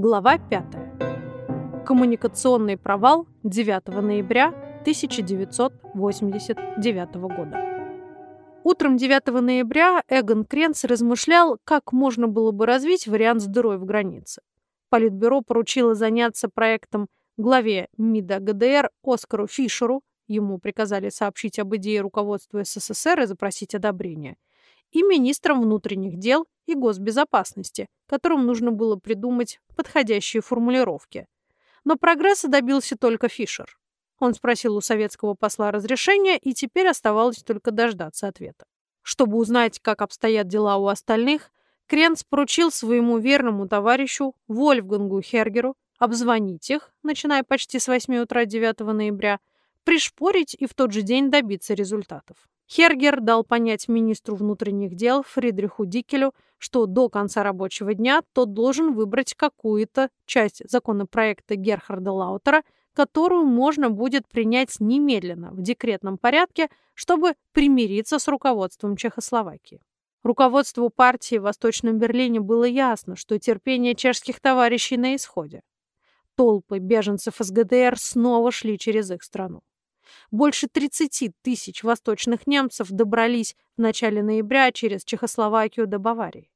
Глава 5. Коммуникационный провал 9 ноября 1989 года. Утром 9 ноября Эгон Кренц размышлял, как можно было бы развить вариант с дырой в границе. Политбюро поручило заняться проектом главе МИДа ГДР Оскару Фишеру, ему приказали сообщить об идее руководству СССР и запросить одобрение – и министром внутренних дел и госбезопасности, которым нужно было придумать подходящие формулировки. Но прогресса добился только Фишер. Он спросил у советского посла разрешения, и теперь оставалось только дождаться ответа. Чтобы узнать, как обстоят дела у остальных, Кренц поручил своему верному товарищу Вольфгангу Хергеру обзвонить их, начиная почти с 8 утра 9 ноября, пришпорить и в тот же день добиться результатов. Хергер дал понять министру внутренних дел Фридриху Дикелю, что до конца рабочего дня тот должен выбрать какую-то часть законопроекта Герхарда Лаутера, которую можно будет принять немедленно в декретном порядке, чтобы примириться с руководством Чехословакии. Руководству партии в Восточном Берлине было ясно, что терпение чешских товарищей на исходе. Толпы беженцев из ГДР снова шли через их страну. Больше 30 тысяч восточных немцев добрались в начале ноября через Чехословакию до Баварии.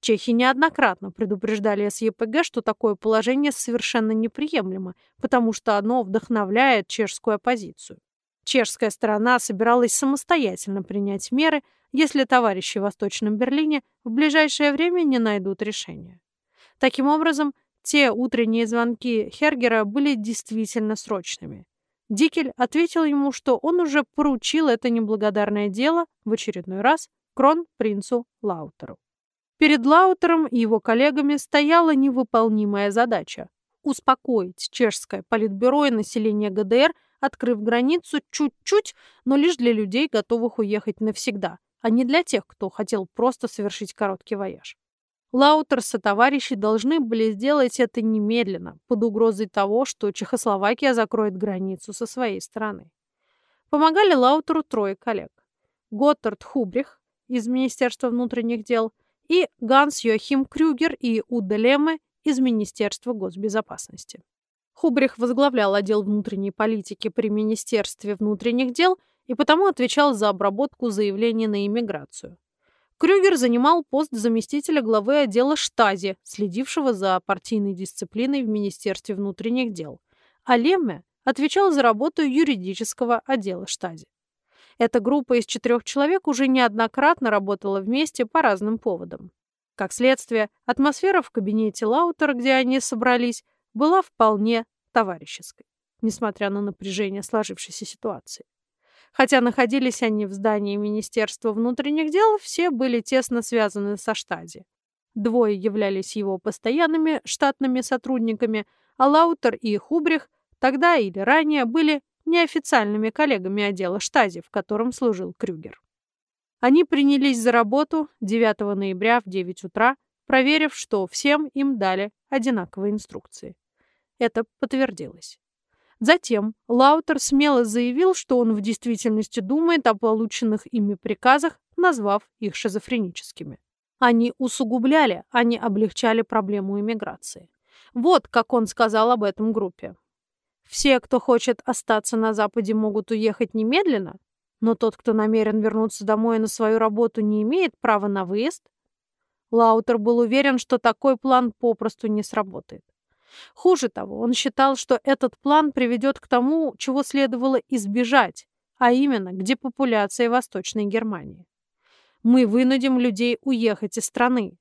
Чехи неоднократно предупреждали СЕПГ, что такое положение совершенно неприемлемо, потому что оно вдохновляет чешскую оппозицию. Чешская сторона собиралась самостоятельно принять меры, если товарищи в Восточном Берлине в ближайшее время не найдут решения. Таким образом, те утренние звонки Хергера были действительно срочными. Дикель ответил ему, что он уже поручил это неблагодарное дело в очередной раз крон-принцу Лаутеру. Перед Лаутером и его коллегами стояла невыполнимая задача – успокоить чешское политбюро и население ГДР, открыв границу чуть-чуть, но лишь для людей, готовых уехать навсегда, а не для тех, кто хотел просто совершить короткий вояж. Лаутер с товарищи должны были сделать это немедленно, под угрозой того, что Чехословакия закроет границу со своей стороны. Помогали Лаутеру трое коллег. Готтард Хубрих из Министерства внутренних дел и Ганс-Йоахим Крюгер и Удо Лемме из Министерства госбезопасности. Хубрих возглавлял отдел внутренней политики при Министерстве внутренних дел и потому отвечал за обработку заявлений на иммиграцию. Крюгер занимал пост заместителя главы отдела штази, следившего за партийной дисциплиной в Министерстве внутренних дел, а Лемме отвечал за работу юридического отдела штази. Эта группа из четырех человек уже неоднократно работала вместе по разным поводам. Как следствие, атмосфера в кабинете Лаутера, где они собрались, была вполне товарищеской, несмотря на напряжение сложившейся ситуации. Хотя находились они в здании Министерства внутренних дел, все были тесно связаны со штази. Двое являлись его постоянными штатными сотрудниками, а Лаутер и Хубрих тогда или ранее были неофициальными коллегами отдела штази, в котором служил Крюгер. Они принялись за работу 9 ноября в 9 утра, проверив, что всем им дали одинаковые инструкции. Это подтвердилось. Затем Лаутер смело заявил, что он в действительности думает о полученных ими приказах, назвав их шизофреническими. Они усугубляли, а не облегчали проблему иммиграции. Вот как он сказал об этом группе. Все, кто хочет остаться на Западе, могут уехать немедленно, но тот, кто намерен вернуться домой на свою работу, не имеет права на выезд. Лаутер был уверен, что такой план попросту не сработает. Хуже того, он считал, что этот план приведет к тому, чего следовало избежать, а именно к депопуляции Восточной Германии. Мы вынудим людей уехать из страны.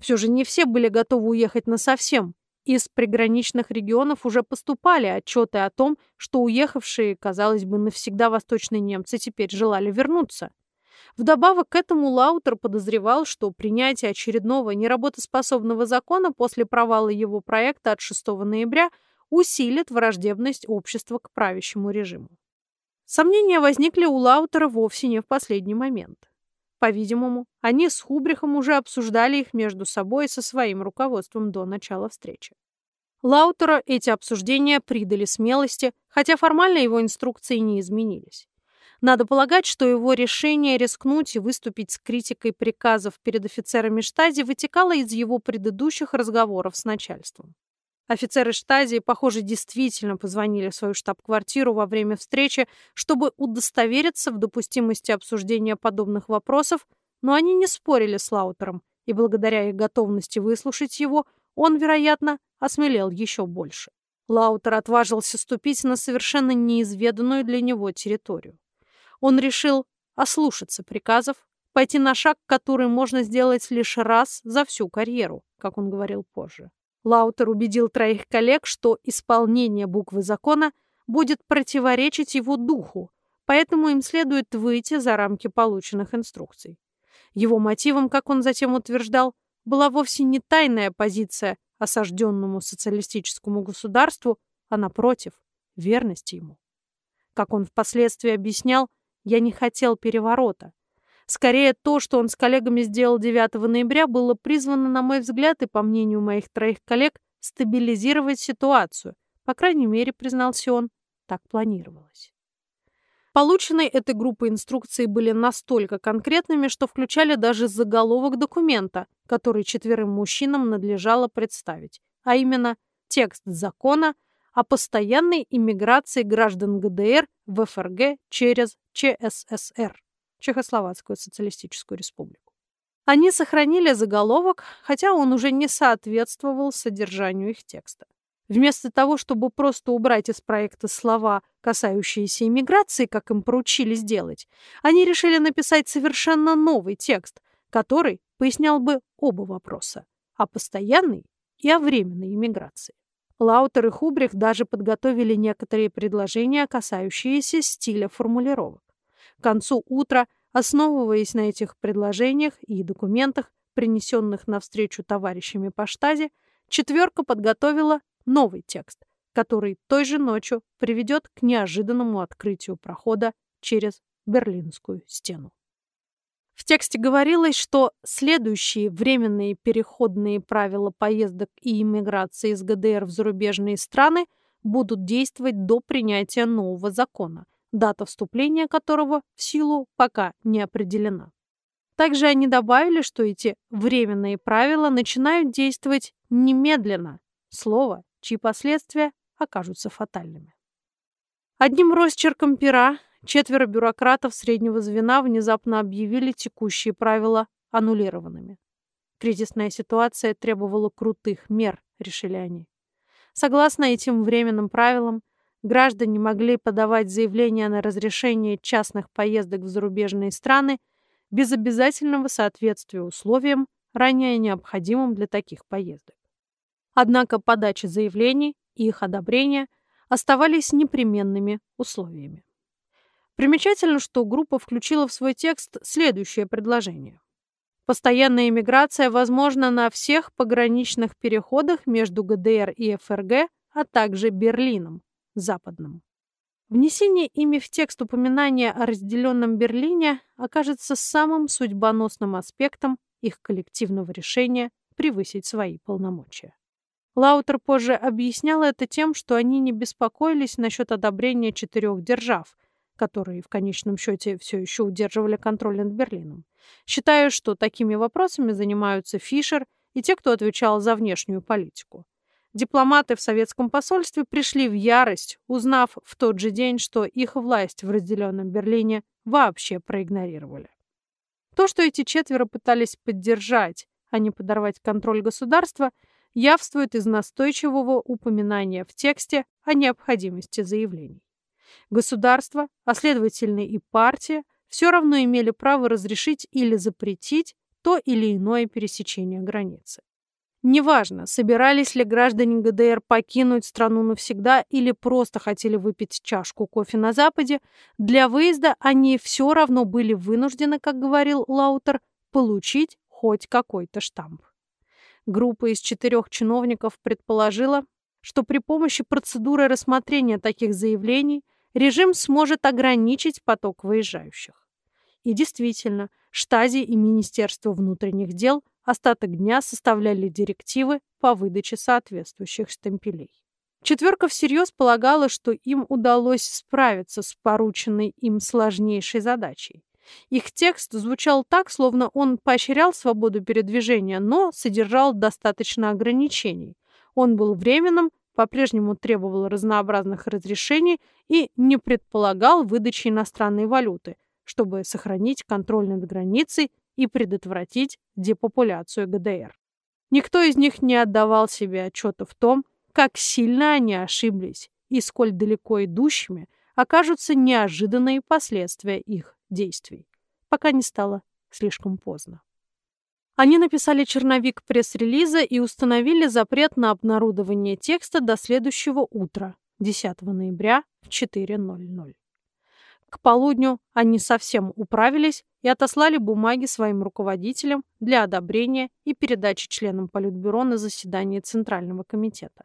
Все же не все были готовы уехать насовсем. Из приграничных регионов уже поступали отчеты о том, что уехавшие, казалось бы, навсегда восточные немцы теперь желали вернуться. Вдобавок к этому Лаутер подозревал, что принятие очередного неработоспособного закона после провала его проекта от 6 ноября усилит враждебность общества к правящему режиму. Сомнения возникли у Лаутера вовсе не в последний момент. По-видимому, они с Хубрихом уже обсуждали их между собой и со своим руководством до начала встречи. Лаутеру эти обсуждения придали смелости, хотя формально его инструкции не изменились. Надо полагать, что его решение рискнуть и выступить с критикой приказов перед офицерами штази вытекало из его предыдущих разговоров с начальством. Офицеры штази, похоже, действительно позвонили в свою штаб-квартиру во время встречи, чтобы удостовериться в допустимости обсуждения подобных вопросов, но они не спорили с Лаутером, и благодаря их готовности выслушать его, он, вероятно, осмелел еще больше. Лаутер отважился ступить на совершенно неизведанную для него территорию. Он решил ослушаться приказов, пойти на шаг, который можно сделать лишь раз за всю карьеру, как он говорил позже. Лаутер убедил троих коллег, что исполнение буквы закона будет противоречить его духу, поэтому им следует выйти за рамки полученных инструкций. Его мотивом, как он затем утверждал, была вовсе не тайная позиция осажденному социалистическому государству, а, напротив, верность ему. Как он впоследствии объяснял, я не хотел переворота. Скорее, то, что он с коллегами сделал 9 ноября, было призвано, на мой взгляд, и по мнению моих троих коллег, стабилизировать ситуацию. По крайней мере, признался он, так планировалось. Полученные этой группой инструкции были настолько конкретными, что включали даже заголовок документа, который четверым мужчинам надлежало представить, а именно текст закона о постоянной иммиграции граждан ГДР в ФРГ через ЧССР, Чехословацкую социалистическую республику. Они сохранили заголовок, хотя он уже не соответствовал содержанию их текста. Вместо того, чтобы просто убрать из проекта слова, касающиеся иммиграции, как им поручили сделать, они решили написать совершенно новый текст, который пояснял бы оба вопроса – о постоянной и о временной иммиграции. Лаутер и Хубрих даже подготовили некоторые предложения, касающиеся стиля формулировок. К концу утра, основываясь на этих предложениях и документах, принесенных навстречу товарищами по штазе, четверка подготовила новый текст, который той же ночью приведет к неожиданному открытию прохода через Берлинскую стену. В тексте говорилось, что следующие временные переходные правила поездок и иммиграции из ГДР в зарубежные страны будут действовать до принятия нового закона, дата вступления которого в силу пока не определена. Также они добавили, что эти временные правила начинают действовать немедленно. Слово чьи последствия окажутся фатальными. Одним росчерком пера четверо бюрократов среднего звена внезапно объявили текущие правила аннулированными. Кризисная ситуация требовала крутых мер, решили они. Согласно этим временным правилам, граждане могли подавать заявления на разрешение частных поездок в зарубежные страны без обязательного соответствия условиям, ранее необходимым для таких поездок. Однако подача заявлений и их одобрение оставались непременными условиями. Примечательно, что группа включила в свой текст следующее предложение. Постоянная иммиграция возможна на всех пограничных переходах между ГДР и ФРГ, а также Берлином, западным. Внесение ими в текст упоминания о разделенном Берлине окажется самым судьбоносным аспектом их коллективного решения превысить свои полномочия. Лаутер позже объяснял это тем, что они не беспокоились насчет одобрения четырех держав, которые в конечном счете все еще удерживали контроль над Берлином. Считаю, что такими вопросами занимаются Фишер и те, кто отвечал за внешнюю политику. Дипломаты в советском посольстве пришли в ярость, узнав в тот же день, что их власть в разделенном Берлине вообще проигнорировали. То, что эти четверо пытались поддержать, а не подорвать контроль государства – явствует из настойчивого упоминания в тексте о необходимости заявлений. Государство, а следовательно и партия, все равно имели право разрешить или запретить то или иное пересечение границы. Неважно, собирались ли граждане ГДР покинуть страну навсегда или просто хотели выпить чашку кофе на Западе, для выезда они все равно были вынуждены, как говорил Лаутер, получить хоть какой-то штамп. Группа из четырех чиновников предположила, что при помощи процедуры рассмотрения таких заявлений режим сможет ограничить поток выезжающих. И действительно, Штази и Министерство внутренних дел остаток дня составляли директивы по выдаче соответствующих штемпелей. Четверка всерьез полагала, что им удалось справиться с порученной им сложнейшей задачей. Их текст звучал так, словно он поощрял свободу передвижения, но содержал достаточно ограничений. Он был временным, по-прежнему требовал разнообразных разрешений и не предполагал выдачи иностранной валюты, чтобы сохранить контроль над границей и предотвратить депопуляцию ГДР. Никто из них не отдавал себе отчета в том, как сильно они ошиблись и сколь далеко идущими окажутся неожиданные последствия их действий, пока не стало слишком поздно. Они написали черновик пресс-релиза и установили запрет на обнародование текста до следующего утра, 10 ноября в 4.00. К полудню они совсем управились и отослали бумаги своим руководителям для одобрения и передачи членам Политбюро на заседание Центрального комитета.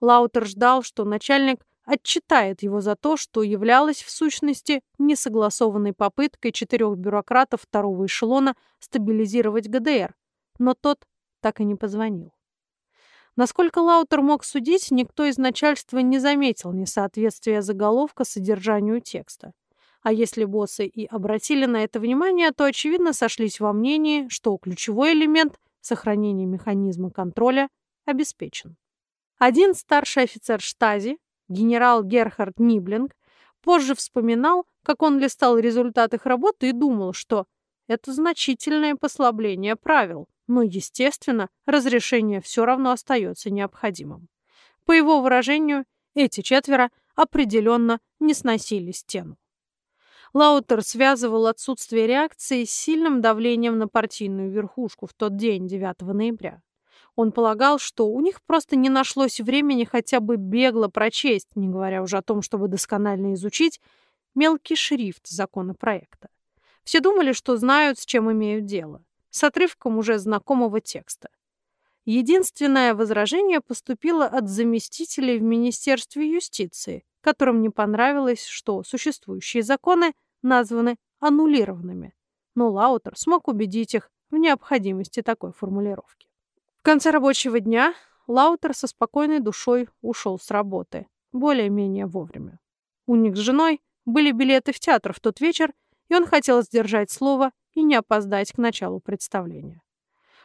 Лаутер ждал, что начальник отчитает его за то, что являлось в сущности несогласованной попыткой четырех бюрократов второго эшелона стабилизировать ГДР, но тот так и не позвонил. Насколько Лаутер мог судить, никто из начальства не заметил несоответствия заголовка содержанию текста. А если боссы и обратили на это внимание, то, очевидно, сошлись во мнении, что ключевой элемент сохранения механизма контроля обеспечен. Один старший офицер штази, генерал Герхард Ниблинг, позже вспоминал, как он листал результат их работы и думал, что это значительное послабление правил, но, естественно, разрешение все равно остается необходимым. По его выражению, эти четверо определенно не сносили стену. Лаутер связывал отсутствие реакции с сильным давлением на партийную верхушку в тот день, 9 ноября. Он полагал, что у них просто не нашлось времени хотя бы бегло прочесть, не говоря уже о том, чтобы досконально изучить, мелкий шрифт законопроекта. Все думали, что знают, с чем имеют дело, с отрывком уже знакомого текста. Единственное возражение поступило от заместителей в Министерстве юстиции, которым не понравилось, что существующие законы названы аннулированными. Но Лаутер смог убедить их в необходимости такой формулировки. В конце рабочего дня Лаутер со спокойной душой ушел с работы, более-менее вовремя. У них с женой были билеты в театр в тот вечер, и он хотел сдержать слово и не опоздать к началу представления.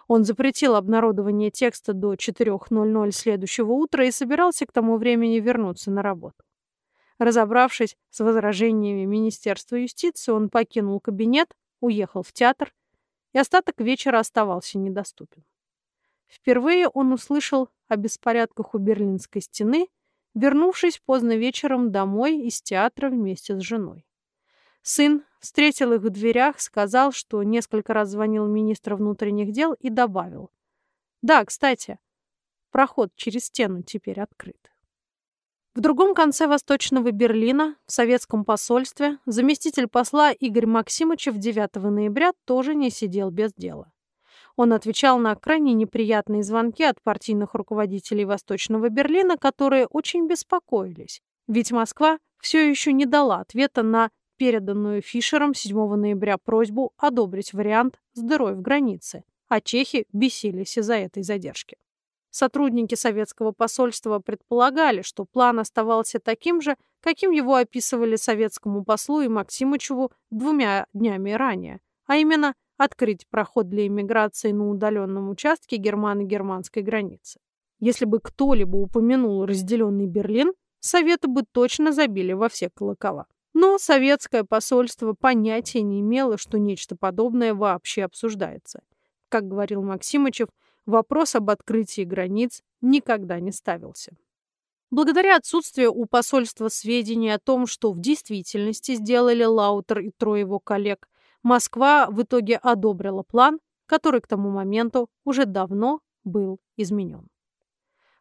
Он запретил обнародование текста до 4.00 следующего утра и собирался к тому времени вернуться на работу. Разобравшись с возражениями Министерства юстиции, он покинул кабинет, уехал в театр и остаток вечера оставался недоступен. Впервые он услышал о беспорядках у Берлинской стены, вернувшись поздно вечером домой из театра вместе с женой. Сын встретил их в дверях, сказал, что несколько раз звонил министр внутренних дел и добавил. «Да, кстати, проход через стену теперь открыт». В другом конце Восточного Берлина, в советском посольстве, заместитель посла Игорь Максимович 9 ноября тоже не сидел без дела. Он отвечал на крайне неприятные звонки от партийных руководителей Восточного Берлина, которые очень беспокоились, ведь Москва все еще не дала ответа на переданную Фишером 7 ноября просьбу одобрить вариант с дырой в границе, а чехи бесились из-за этой задержки. Сотрудники советского посольства предполагали, что план оставался таким же, каким его описывали советскому послу и Максимычеву двумя днями ранее, а именно открыть проход для иммиграции на удаленном участке германо-германской границы. Если бы кто-либо упомянул разделенный Берлин, Советы бы точно забили во все колокола. Но советское посольство понятия не имело, что нечто подобное вообще обсуждается. Как говорил Максимычев, вопрос об открытии границ никогда не ставился. Благодаря отсутствию у посольства сведений о том, что в действительности сделали Лаутер и трое его коллег, Москва в итоге одобрила план, который к тому моменту уже давно был изменен.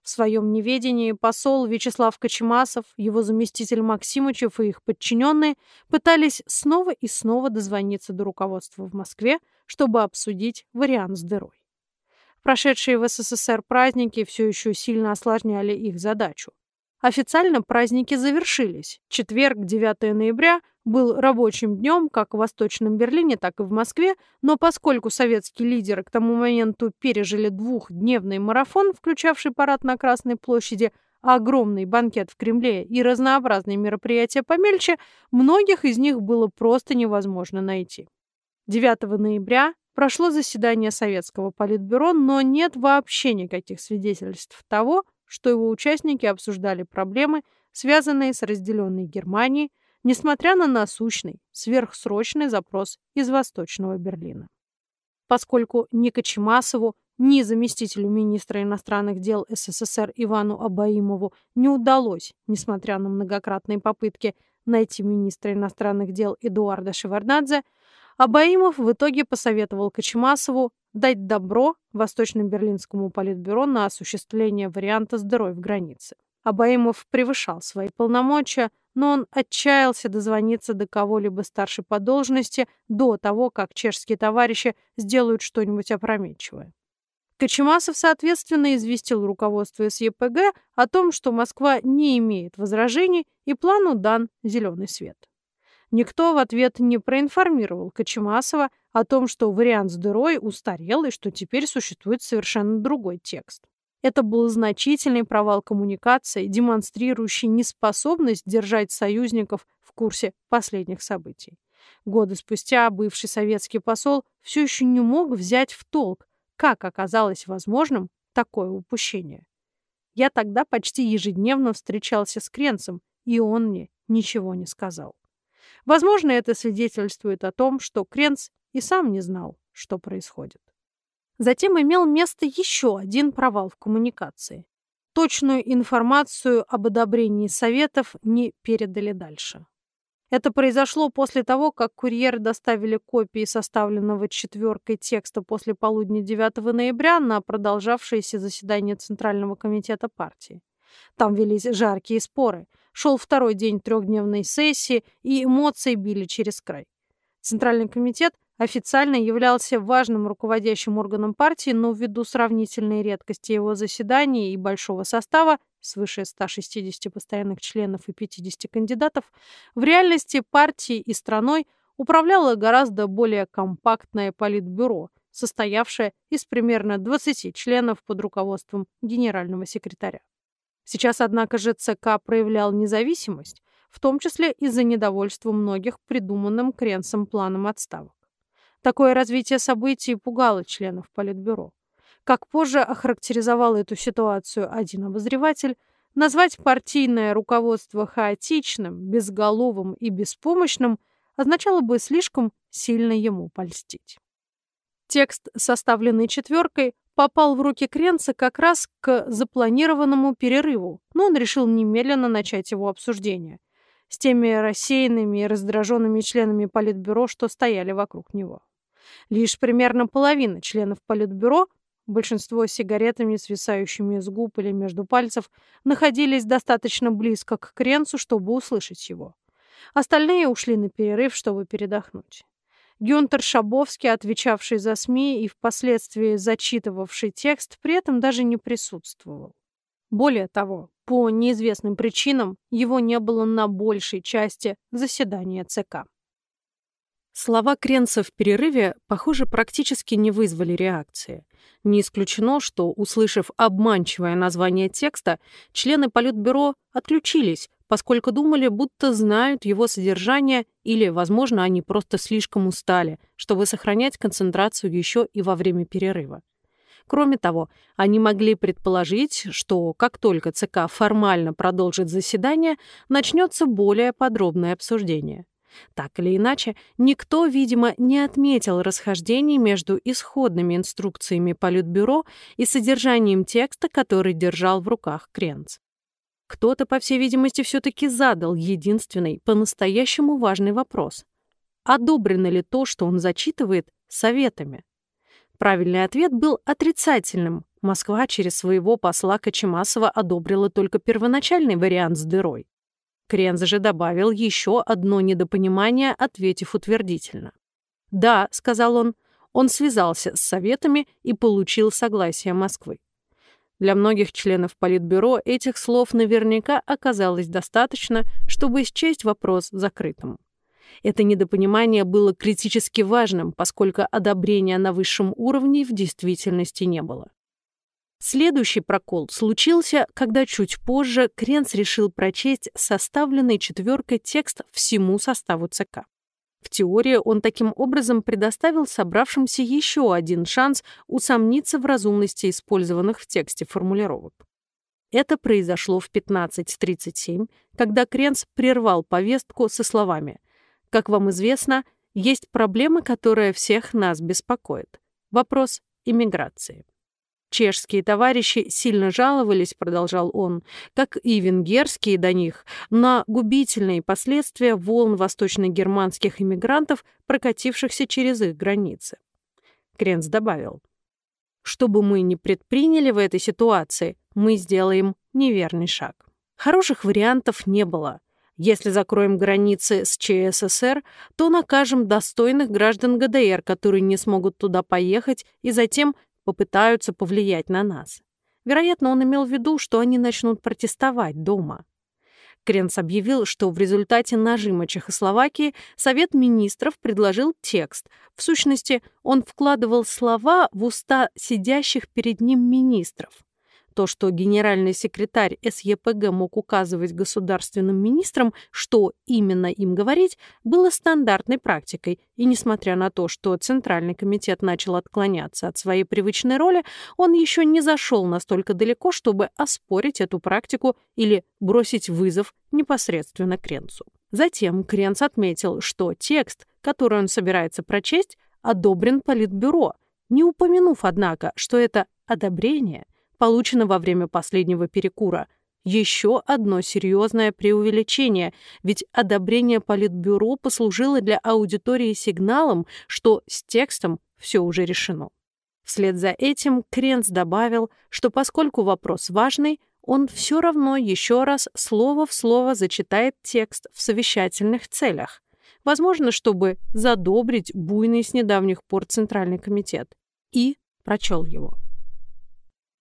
В своем неведении посол Вячеслав Кочемасов, его заместитель Максимычев и их подчиненные пытались снова и снова дозвониться до руководства в Москве, чтобы обсудить вариант с дырой. Прошедшие в СССР праздники все еще сильно осложняли их задачу. Официально праздники завершились. Четверг, 9 ноября, был рабочим днем как в Восточном Берлине, так и в Москве, но поскольку советские лидеры к тому моменту пережили двухдневный марафон, включавший парад на Красной площади, огромный банкет в Кремле и разнообразные мероприятия помельче, многих из них было просто невозможно найти. 9 ноября прошло заседание Советского политбюро, но нет вообще никаких свидетельств того, что его участники обсуждали проблемы, связанные с разделенной Германией, несмотря на насущный, сверхсрочный запрос из Восточного Берлина. Поскольку ни Кочемасову, ни заместителю министра иностранных дел СССР Ивану Абаимову не удалось, несмотря на многократные попытки найти министра иностранных дел Эдуарда Шеварднадзе, Абаимов в итоге посоветовал Кочемасову дать добро Восточно-Берлинскому политбюро на осуществление варианта с дырой в границе. Абаимов превышал свои полномочия, но он отчаялся дозвониться до кого-либо старшей по должности до того, как чешские товарищи сделают что-нибудь опрометчивое. Кочемасов, соответственно, известил руководство СЕПГ о том, что Москва не имеет возражений и плану дан зеленый свет. Никто в ответ не проинформировал Кочемасова о том, что вариант с дырой устарел и что теперь существует совершенно другой текст. Это был значительный провал коммуникации, демонстрирующий неспособность держать союзников в курсе последних событий. Годы спустя бывший советский посол все еще не мог взять в толк, как оказалось возможным такое упущение. Я тогда почти ежедневно встречался с Кренцем, и он мне ничего не сказал. Возможно, это свидетельствует о том, что Кренц и сам не знал, что происходит. Затем имел место еще один провал в коммуникации. Точную информацию об одобрении советов не передали дальше. Это произошло после того, как курьеры доставили копии составленного четверкой текста после полудня 9 ноября на продолжавшееся заседание Центрального комитета партии. Там велись жаркие споры. Шел второй день трехдневной сессии, и эмоции били через край. Центральный комитет официально являлся важным руководящим органом партии, но ввиду сравнительной редкости его заседаний и большого состава, свыше 160 постоянных членов и 50 кандидатов, в реальности партии и страной управляло гораздо более компактное политбюро, состоявшее из примерно 20 членов под руководством генерального секретаря. Сейчас, однако же, ЦК проявлял независимость, в том числе из-за недовольства многих придуманным Кренсом планом отставок. Такое развитие событий пугало членов Политбюро. Как позже охарактеризовал эту ситуацию один обозреватель, назвать партийное руководство хаотичным, безголовым и беспомощным означало бы слишком сильно ему польстить. Текст, составленный четверкой, попал в руки Кренца как раз к запланированному перерыву, но он решил немедленно начать его обсуждение с теми рассеянными и раздраженными членами Политбюро, что стояли вокруг него. Лишь примерно половина членов Политбюро, большинство сигаретами, свисающими из губ или между пальцев, находились достаточно близко к Кренцу, чтобы услышать его. Остальные ушли на перерыв, чтобы передохнуть. Гюнтер Шабовский, отвечавший за СМИ и впоследствии зачитывавший текст, при этом даже не присутствовал. Более того, по неизвестным причинам его не было на большей части заседания ЦК. Слова Кренца в перерыве, похоже, практически не вызвали реакции. Не исключено, что, услышав обманчивое название текста, члены Политбюро отключились, поскольку думали, будто знают его содержание или, возможно, они просто слишком устали, чтобы сохранять концентрацию еще и во время перерыва. Кроме того, они могли предположить, что как только ЦК формально продолжит заседание, начнется более подробное обсуждение. Так или иначе, никто, видимо, не отметил расхождений между исходными инструкциями Политбюро и содержанием текста, который держал в руках Кренц. Кто-то, по всей видимости, все-таки задал единственный, по-настоящему важный вопрос. Одобрено ли то, что он зачитывает, советами? Правильный ответ был отрицательным. Москва через своего посла Кочемасова одобрила только первоначальный вариант с дырой. Кренз же добавил еще одно недопонимание, ответив утвердительно. «Да», — сказал он, — он связался с советами и получил согласие Москвы. Для многих членов Политбюро этих слов наверняка оказалось достаточно, чтобы счесть вопрос закрытым. Это недопонимание было критически важным, поскольку одобрения на высшем уровне в действительности не было. Следующий прокол случился, когда чуть позже Кренц решил прочесть составленный четверкой текст всему составу ЦК. В теории он таким образом предоставил собравшимся еще один шанс усомниться в разумности использованных в тексте формулировок. Это произошло в 15.37, когда Кренц прервал повестку со словами «Как вам известно, есть проблема, которая всех нас беспокоит. Вопрос иммиграции». Чешские товарищи сильно жаловались, продолжал он, как и венгерские до них, на губительные последствия волн восточно-германских иммигрантов, прокатившихся через их границы. Кренц добавил, «Что бы мы ни предприняли в этой ситуации, мы сделаем неверный шаг». Хороших вариантов не было. Если закроем границы с ЧССР, то накажем достойных граждан ГДР, которые не смогут туда поехать, и затем попытаются повлиять на нас. Вероятно, он имел в виду, что они начнут протестовать дома. Кренц объявил, что в результате нажима Чехословакии Совет министров предложил текст. В сущности, он вкладывал слова в уста сидящих перед ним министров. То, что генеральный секретарь СЕПГ мог указывать государственным министрам, что именно им говорить, было стандартной практикой, и несмотря на то, что Центральный комитет начал отклоняться от своей привычной роли, он еще не зашел настолько далеко, чтобы оспорить эту практику или бросить вызов непосредственно Кренцу. Затем Кренц отметил, что текст, который он собирается прочесть, одобрен Политбюро, не упомянув, однако, что это одобрение получено во время последнего перекура. Еще одно серьезное преувеличение, ведь одобрение Политбюро послужило для аудитории сигналом, что с текстом все уже решено. Вслед за этим Кренц добавил, что поскольку вопрос важный, он все равно еще раз слово в слово зачитает текст в совещательных целях, возможно, чтобы задобрить буйный с недавних пор Центральный комитет, и прочел его.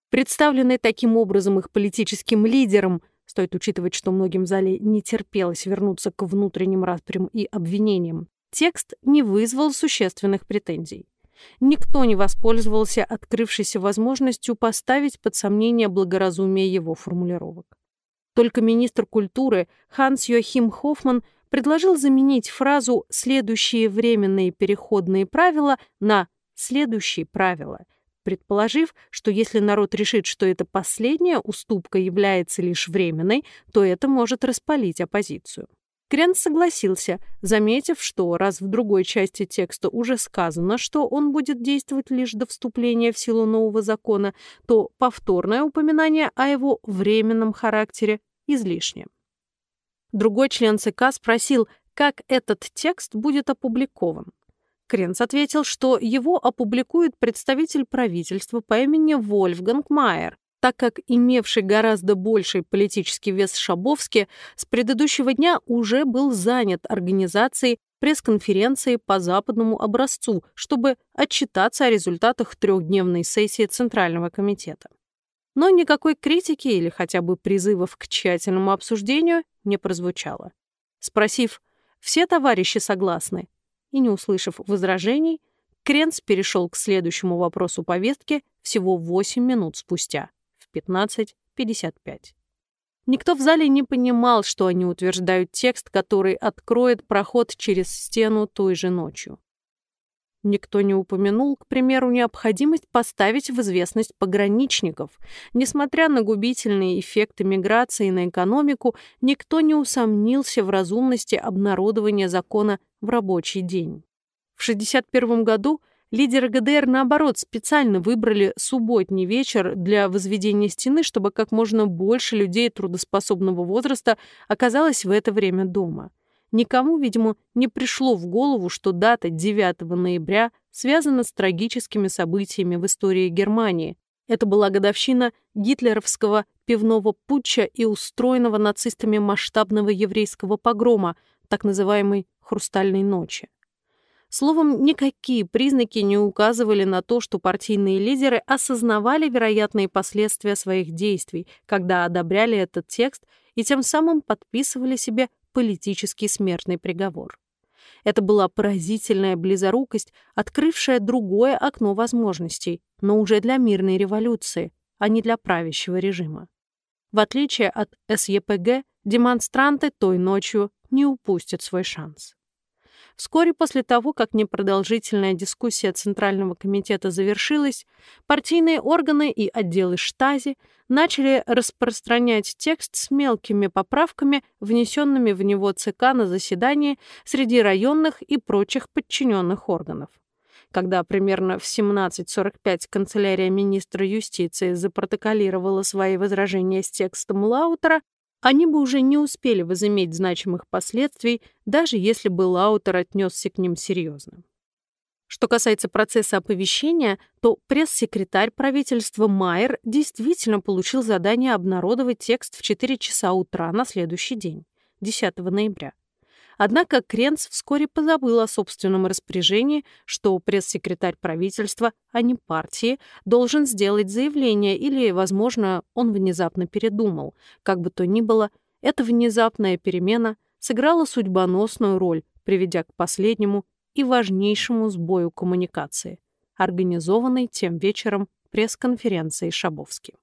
Представленный таким образом их политическим лидером, стоит учитывать, что многим в зале не терпелось вернуться к внутренним распрям и обвинениям, текст не вызвал существенных претензий. Никто не воспользовался открывшейся возможностью поставить под сомнение благоразумие его формулировок. Только министр культуры Ханс Йохим Хоффман предложил заменить фразу «следующие временные переходные правила» на «следующие правила», предположив, что если народ решит, что эта последняя уступка является лишь временной, то это может распалить оппозицию. Крен согласился, заметив, что раз в другой части текста уже сказано, что он будет действовать лишь до вступления в силу нового закона, то повторное упоминание о его временном характере излишне. Другой член ЦК спросил, как этот текст будет опубликован. Кренц ответил, что его опубликует представитель правительства по имени Вольфганг Майер, так как имевший гораздо больший политический вес Шабовский с предыдущего дня уже был занят организацией пресс-конференции по западному образцу, чтобы отчитаться о результатах трехдневной сессии Центрального комитета. Но никакой критики или хотя бы призывов к тщательному обсуждению не прозвучало. Спросив, все товарищи согласны, и, не услышав возражений, Кренц перешел к следующему вопросу повестки всего 8 минут спустя, в 15.55. Никто в зале не понимал, что они утверждают текст, который откроет проход через стену той же ночью. Никто не упомянул, к примеру, необходимость поставить в известность пограничников. Несмотря на губительные эффекты миграции на экономику, никто не усомнился в разумности обнародования закона в рабочий день. В 1961 году лидеры ГДР, наоборот, специально выбрали субботний вечер для возведения стены, чтобы как можно больше людей трудоспособного возраста оказалось в это время дома. Никому, видимо, не пришло в голову, что дата 9 ноября связана с трагическими событиями в истории Германии. Это была годовщина гитлеровского пивного путча и устроенного нацистами масштабного еврейского погрома, так называемой «Хрустальной ночи». Словом, никакие признаки не указывали на то, что партийные лидеры осознавали вероятные последствия своих действий, когда одобряли этот текст и тем самым подписывали себе политический смертный приговор. Это была поразительная близорукость, открывшая другое окно возможностей, но уже для мирной революции, а не для правящего режима. В отличие от СЕПГ, демонстранты той ночью не упустят свой шанс. Вскоре после того, как непродолжительная дискуссия Центрального комитета завершилась, партийные органы и отделы штази начали распространять текст с мелкими поправками, внесенными в него ЦК на заседании среди районных и прочих подчиненных органов. Когда примерно в 17.45 канцелярия министра юстиции запротоколировала свои возражения с текстом Лаутера, они бы уже не успели возыметь значимых последствий, даже если бы Лаутер отнесся к ним серьезно. Что касается процесса оповещения, то пресс-секретарь правительства Майер действительно получил задание обнародовать текст в 4 часа утра на следующий день, 10 ноября. Однако Кренц вскоре позабыл о собственном распоряжении, что пресс-секретарь правительства, а не партии, должен сделать заявление или, возможно, он внезапно передумал. Как бы то ни было, эта внезапная перемена сыграла судьбоносную роль, приведя к последнему и важнейшему сбою коммуникации, организованной тем вечером пресс-конференцией Шабовски.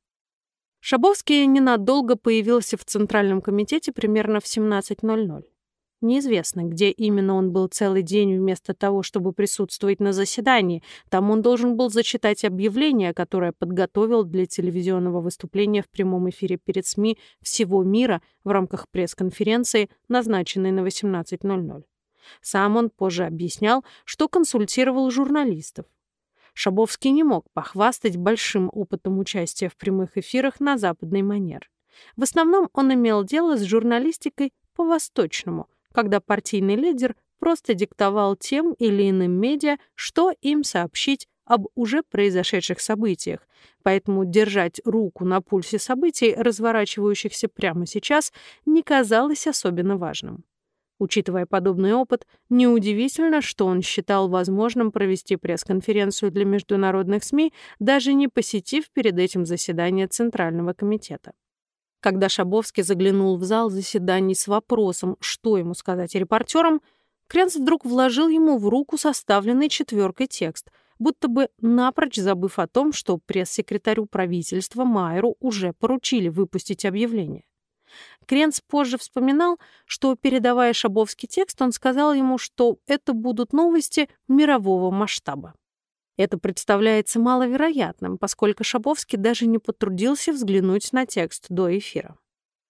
Шабовский ненадолго появился в Центральном комитете примерно в 17.00. Неизвестно, где именно он был целый день вместо того, чтобы присутствовать на заседании. Там он должен был зачитать объявление, которое подготовил для телевизионного выступления в прямом эфире перед СМИ всего мира в рамках пресс-конференции, назначенной на 18.00. Сам он позже объяснял, что консультировал журналистов. Шабовский не мог похвастать большим опытом участия в прямых эфирах на западный манер. В основном он имел дело с журналистикой по-восточному – когда партийный лидер просто диктовал тем или иным медиа, что им сообщить об уже произошедших событиях, поэтому держать руку на пульсе событий, разворачивающихся прямо сейчас, не казалось особенно важным. Учитывая подобный опыт, неудивительно, что он считал возможным провести пресс-конференцию для международных СМИ, даже не посетив перед этим заседание Центрального комитета. Когда Шабовский заглянул в зал заседаний с вопросом, что ему сказать репортерам, Кренц вдруг вложил ему в руку составленный четверкой текст, будто бы напрочь забыв о том, что пресс-секретарю правительства Майеру уже поручили выпустить объявление. Кренц позже вспоминал, что, передавая Шабовский текст, он сказал ему, что это будут новости мирового масштаба. Это представляется маловероятным, поскольку Шабовский даже не потрудился взглянуть на текст до эфира.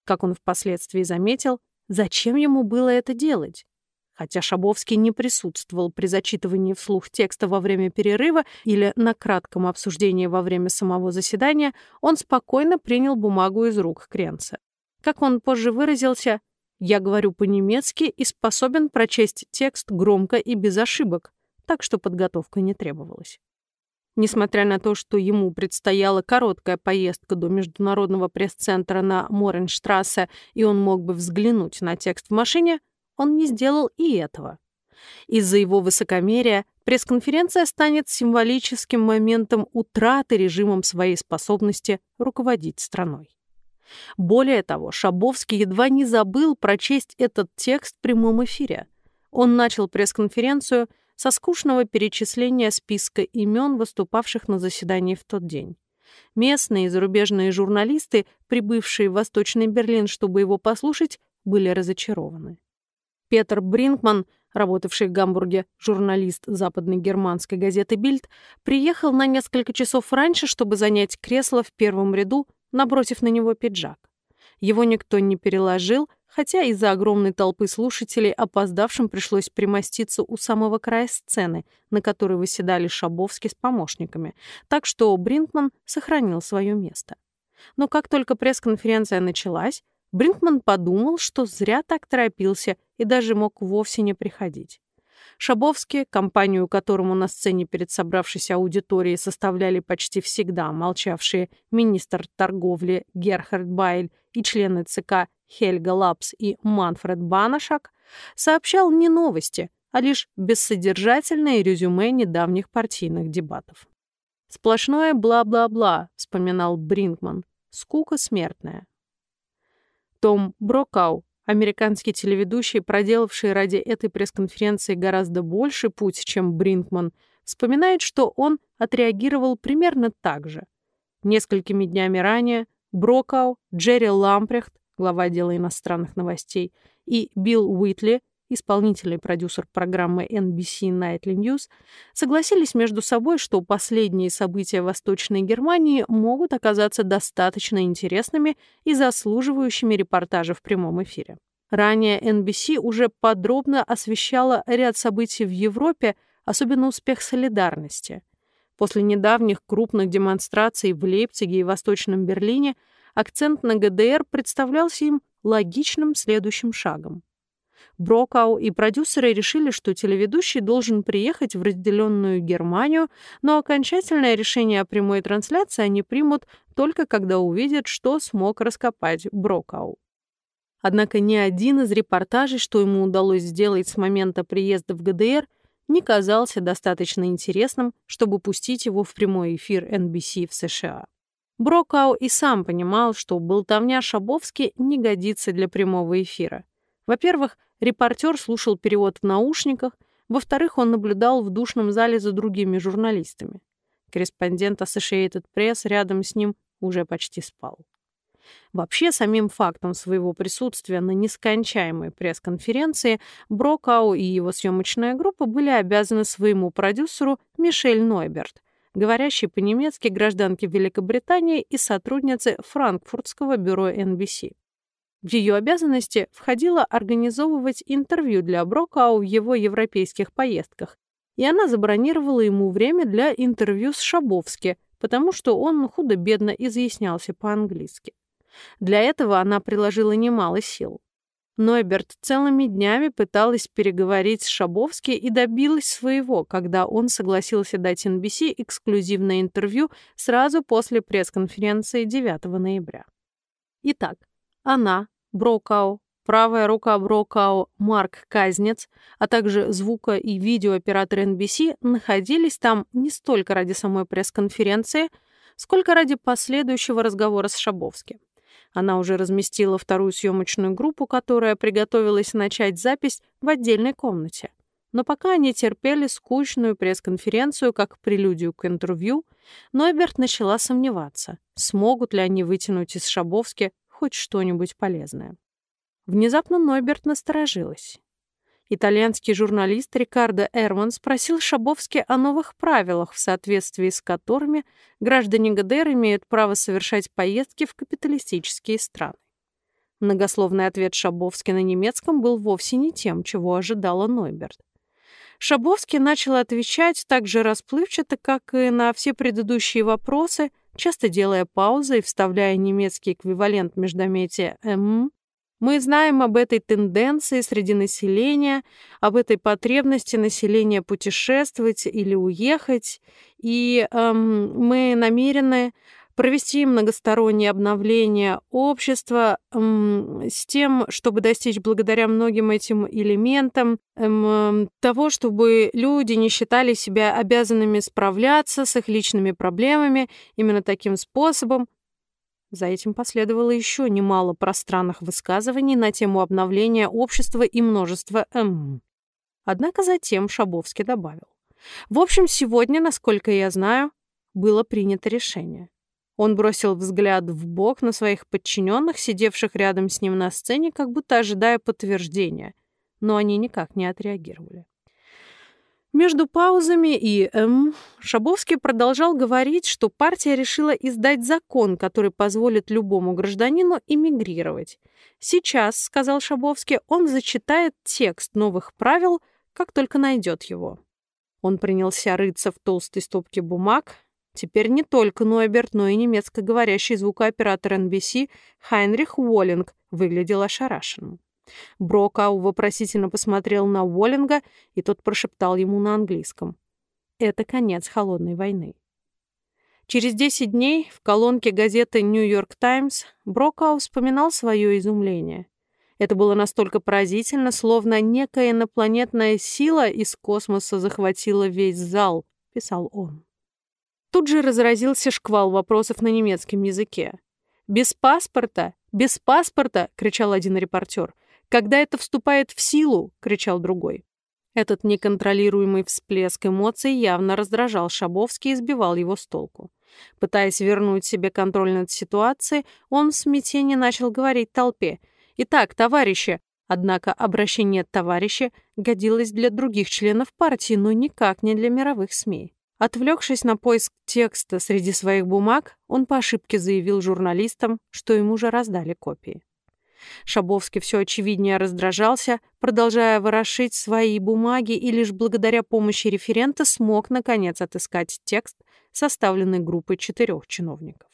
Как он впоследствии заметил, зачем ему было это делать? Хотя Шабовский не присутствовал при зачитывании вслух текста во время перерыва или на кратком обсуждении во время самого заседания, он спокойно принял бумагу из рук Кренца. Как он позже выразился, «Я говорю по-немецки и способен прочесть текст громко и без ошибок, так что подготовка не требовалась. Несмотря на то, что ему предстояла короткая поездка до международного пресс-центра на Моренштрассе, и он мог бы взглянуть на текст в машине, он не сделал и этого. Из-за его высокомерия пресс-конференция станет символическим моментом утраты режимом своей способности руководить страной. Более того, Шабовский едва не забыл прочесть этот текст в прямом эфире. Он начал пресс-конференцию со скучного перечисления списка имен, выступавших на заседании в тот день. Местные и зарубежные журналисты, прибывшие в Восточный Берлин, чтобы его послушать, были разочарованы. Петр Бринкман, работавший в Гамбурге, журналист западной германской газеты «Бильд», приехал на несколько часов раньше, чтобы занять кресло в первом ряду, набросив на него пиджак. Его никто не переложил, хотя из-за огромной толпы слушателей опоздавшим пришлось примоститься у самого края сцены, на которой выседали Шабовский с помощниками, так что Бринкман сохранил свое место. Но как только пресс-конференция началась, Бринкман подумал, что зря так торопился и даже мог вовсе не приходить. Шабовский, компанию которому на сцене перед собравшейся аудиторией составляли почти всегда молчавшие министр торговли Герхард Байль и члены ЦК Хельга Лапс и Манфред Банашак, сообщал не новости, а лишь бессодержательное резюме недавних партийных дебатов. «Сплошное бла-бла-бла», — вспоминал Бринкман, — «скука смертная». Том Брокау, американский телеведущий, проделавший ради этой пресс-конференции гораздо больше путь, чем Бринкман, вспоминает, что он отреагировал примерно так же. Несколькими днями ранее Брокау, Джерри Лампрехт, глава отдела иностранных новостей, и Билл Уитли, исполнитель и продюсер программы NBC Nightly News, согласились между собой, что последние события Восточной Германии могут оказаться достаточно интересными и заслуживающими репортажа в прямом эфире. Ранее NBC уже подробно освещала ряд событий в Европе, особенно успех солидарности. После недавних крупных демонстраций в Лейпциге и Восточном Берлине акцент на ГДР представлялся им логичным следующим шагом. Брокау и продюсеры решили, что телеведущий должен приехать в разделенную Германию, но окончательное решение о прямой трансляции они примут только когда увидят, что смог раскопать Брокау. Однако ни один из репортажей, что ему удалось сделать с момента приезда в ГДР, не казался достаточно интересным, чтобы пустить его в прямой эфир NBC в США. Брокау и сам понимал, что болтовня Шабовски не годится для прямого эфира. Во-первых, репортер слушал перевод в наушниках, во-вторых, он наблюдал в душном зале за другими журналистами. Корреспондент Associated Press рядом с ним уже почти спал. Вообще, самим фактом своего присутствия на нескончаемой пресс-конференции Брокау и его съемочная группа были обязаны своему продюсеру Мишель Нойберт, говорящей по-немецки гражданке Великобритании и сотруднице франкфуртского бюро NBC. В ее обязанности входило организовывать интервью для Брокау в его европейских поездках, и она забронировала ему время для интервью с Шабовски, потому что он худо-бедно изъяснялся по-английски. Для этого она приложила немало сил. Нойберт целыми днями пыталась переговорить с Шабовски и добилась своего, когда он согласился дать NBC эксклюзивное интервью сразу после пресс-конференции 9 ноября. Итак, она, Брокау, правая рука Брокау Марк Казнец, а также звука- и видеооператор NBC находились там не столько ради самой пресс-конференции, сколько ради последующего разговора с Шабовски. Она уже разместила вторую съемочную группу, которая приготовилась начать запись в отдельной комнате. Но пока они терпели скучную пресс-конференцию как прелюдию к интервью, Нойберт начала сомневаться, смогут ли они вытянуть из Шабовски хоть что-нибудь полезное. Внезапно Нойберт насторожилась. Итальянский журналист Рикардо Эрман спросил Шабовски о новых правилах, в соответствии с которыми граждане ГДР имеют право совершать поездки в капиталистические страны. Многословный ответ Шабовски на немецком был вовсе не тем, чего ожидала Нойберт. Шабовский начал отвечать так же расплывчато, как и на все предыдущие вопросы, часто делая паузы и вставляя немецкий эквивалент междометия «м» Мы знаем об этой тенденции среди населения, об этой потребности населения путешествовать или уехать, и эм, мы намерены провести многостороннее обновление общества эм, с тем, чтобы достичь благодаря многим этим элементам эм, того, чтобы люди не считали себя обязанными справляться с их личными проблемами именно таким способом, за этим последовало еще немало пространных высказываний на тему обновления общества и множества «м». Однако затем Шабовский добавил. В общем, сегодня, насколько я знаю, было принято решение. Он бросил взгляд в бок на своих подчиненных, сидевших рядом с ним на сцене, как будто ожидая подтверждения, но они никак не отреагировали. Между паузами и эм, Шабовский продолжал говорить, что партия решила издать закон, который позволит любому гражданину эмигрировать. Сейчас, сказал Шабовский, он зачитает текст новых правил, как только найдет его. Он принялся рыться в толстой стопке бумаг. Теперь не только Нойберт, но и немецко говорящий звукооператор NBC Хайнрих Уоллинг выглядел ошарашенным. Брокау вопросительно посмотрел на Уоллинга, и тот прошептал ему на английском. «Это конец холодной войны». Через 10 дней в колонке газеты «Нью-Йорк Таймс» Брокау вспоминал свое изумление. Это было настолько поразительно, словно некая инопланетная сила из космоса захватила весь зал, писал он. Тут же разразился шквал вопросов на немецком языке. «Без паспорта? Без паспорта!» — кричал один репортер. «Когда это вступает в силу?» — кричал другой. Этот неконтролируемый всплеск эмоций явно раздражал Шабовский и сбивал его с толку. Пытаясь вернуть себе контроль над ситуацией, он в смятении начал говорить толпе. «Итак, товарищи!» Однако обращение «товарищи» годилось для других членов партии, но никак не для мировых СМИ. Отвлекшись на поиск текста среди своих бумаг, он по ошибке заявил журналистам, что ему уже раздали копии. Шабовский все очевиднее раздражался, продолжая ворошить свои бумаги, и лишь благодаря помощи референта смог, наконец, отыскать текст, составленный группой четырех чиновников.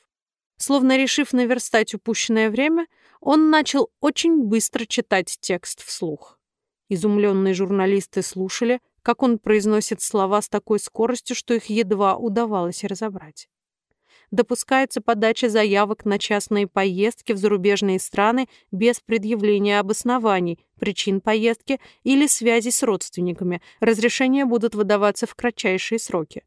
Словно решив наверстать упущенное время, он начал очень быстро читать текст вслух. Изумленные журналисты слушали, как он произносит слова с такой скоростью, что их едва удавалось разобрать. Допускается подача заявок на частные поездки в зарубежные страны без предъявления обоснований, причин поездки или связи с родственниками. Разрешения будут выдаваться в кратчайшие сроки.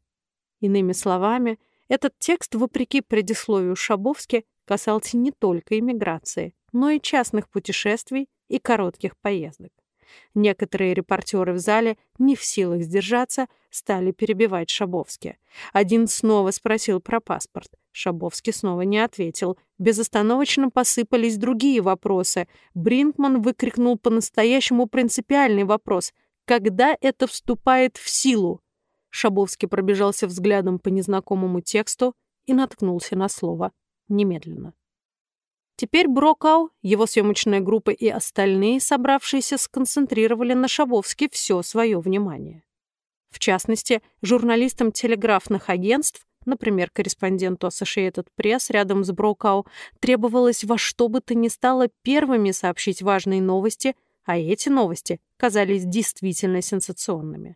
Иными словами, этот текст, вопреки предисловию Шабовски, касался не только иммиграции, но и частных путешествий и коротких поездок. Некоторые репортеры в зале, не в силах сдержаться, стали перебивать Шабовски. Один снова спросил про паспорт. Шабовский снова не ответил. Безостановочно посыпались другие вопросы. Бринкман выкрикнул по-настоящему принципиальный вопрос. «Когда это вступает в силу?» Шабовский пробежался взглядом по незнакомому тексту и наткнулся на слово «немедленно». Теперь Брокау, его съемочная группа и остальные собравшиеся сконцентрировали на Шабовске все свое внимание. В частности, журналистам телеграфных агентств, например, корреспонденту Associated Press рядом с Брокау, требовалось во что бы то ни стало первыми сообщить важные новости, а эти новости казались действительно сенсационными.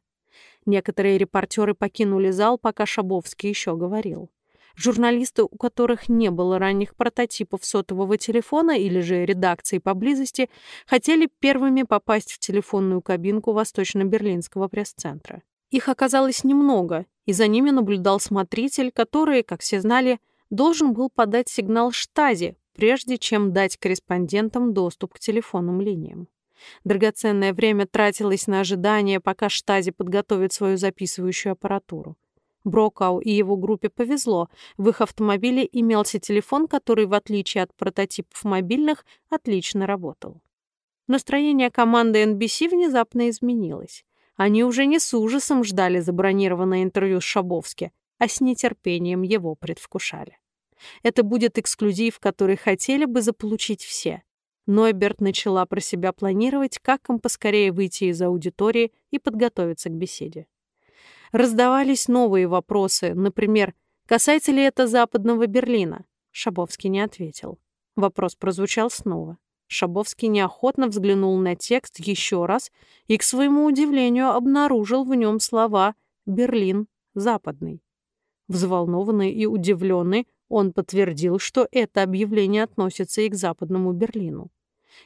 Некоторые репортеры покинули зал, пока Шабовский еще говорил. Журналисты, у которых не было ранних прототипов сотового телефона или же редакции поблизости, хотели первыми попасть в телефонную кабинку Восточно-Берлинского пресс-центра. Их оказалось немного, и за ними наблюдал смотритель, который, как все знали, должен был подать сигнал штази, прежде чем дать корреспондентам доступ к телефонным линиям. Драгоценное время тратилось на ожидание, пока штази подготовит свою записывающую аппаратуру. Брокау и его группе повезло. В их автомобиле имелся телефон, который, в отличие от прототипов мобильных, отлично работал. Настроение команды NBC внезапно изменилось. Они уже не с ужасом ждали забронированное интервью с Шабовски, а с нетерпением его предвкушали. Это будет эксклюзив, который хотели бы заполучить все. Нойберт начала про себя планировать, как им поскорее выйти из аудитории и подготовиться к беседе. Раздавались новые вопросы, например, касается ли это Западного Берлина? Шабовский не ответил. Вопрос прозвучал снова. Шабовский неохотно взглянул на текст еще раз и, к своему удивлению, обнаружил в нем слова «Берлин Западный». Взволнованный и удивленный, он подтвердил, что это объявление относится и к Западному Берлину.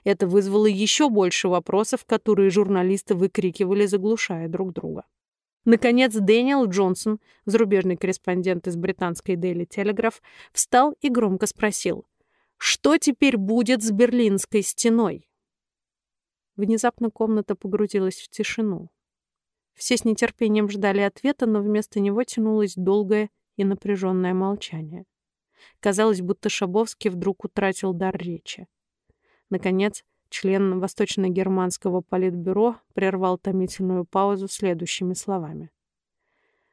Это вызвало еще больше вопросов, которые журналисты выкрикивали, заглушая друг друга. Наконец, Дэниел Джонсон, зарубежный корреспондент из британской Daily Telegraph, встал и громко спросил, «Что теперь будет с Берлинской стеной?» Внезапно комната погрузилась в тишину. Все с нетерпением ждали ответа, но вместо него тянулось долгое и напряженное молчание. Казалось, будто Шабовский вдруг утратил дар речи. Наконец, Член Восточно-германского политбюро прервал томительную паузу следующими словами.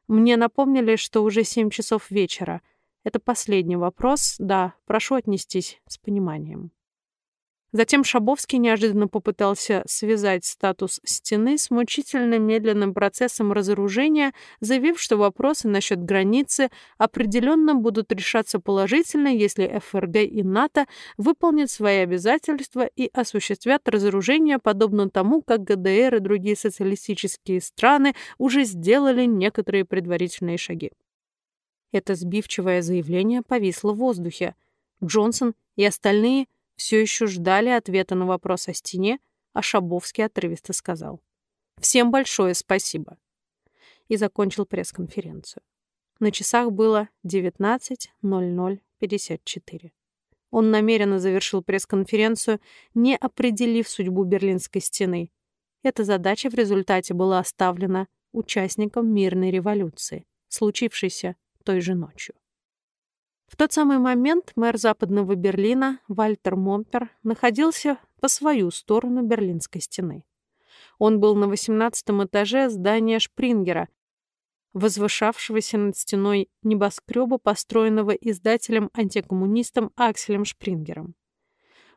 «Мне напомнили, что уже семь часов вечера. Это последний вопрос. Да, прошу отнестись с пониманием». Затем Шабовский неожиданно попытался связать статус стены с мучительно медленным процессом разоружения, заявив, что вопросы насчет границы определенно будут решаться положительно, если ФРГ и НАТО выполнят свои обязательства и осуществят разоружение, подобно тому, как ГДР и другие социалистические страны уже сделали некоторые предварительные шаги. Это сбивчивое заявление повисло в воздухе. Джонсон и остальные – все еще ждали ответа на вопрос о стене, а Шабовский отрывисто сказал. «Всем большое спасибо!» И закончил пресс-конференцию. На часах было 19.00.54. Он намеренно завершил пресс-конференцию, не определив судьбу Берлинской стены. Эта задача в результате была оставлена участникам мирной революции, случившейся той же ночью. В тот самый момент мэр западного Берлина Вальтер Момпер находился по свою сторону Берлинской стены. Он был на 18 этаже здания Шпрингера, возвышавшегося над стеной небоскреба, построенного издателем-антикоммунистом Акселем Шпрингером.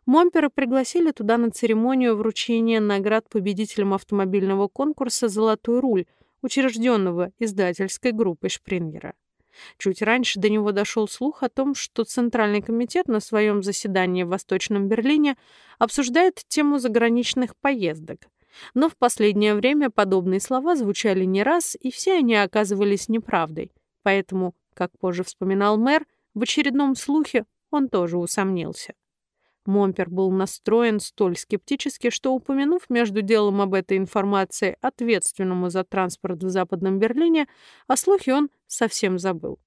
Момпера пригласили туда на церемонию вручения наград победителям автомобильного конкурса «Золотой руль», учрежденного издательской группой Шпрингера. Чуть раньше до него дошел слух о том, что Центральный комитет на своем заседании в Восточном Берлине обсуждает тему заграничных поездок. Но в последнее время подобные слова звучали не раз, и все они оказывались неправдой. Поэтому, как позже вспоминал мэр, в очередном слухе он тоже усомнился. Момпер был настроен столь скептически, что, упомянув между делом об этой информации ответственному за транспорт в Западном Берлине, о слухе он совсем забыл.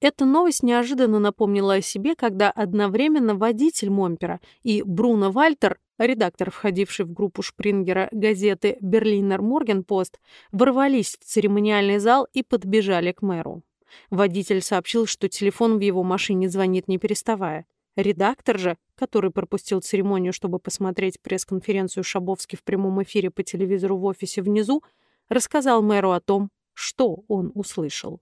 Эта новость неожиданно напомнила о себе, когда одновременно водитель Момпера и Бруно Вальтер, редактор, входивший в группу Шпрингера газеты «Берлинер Моргенпост», ворвались в церемониальный зал и подбежали к мэру. Водитель сообщил, что телефон в его машине звонит не переставая. Редактор же, который пропустил церемонию, чтобы посмотреть пресс-конференцию Шабовски в прямом эфире по телевизору в офисе внизу, рассказал мэру о том, что он услышал.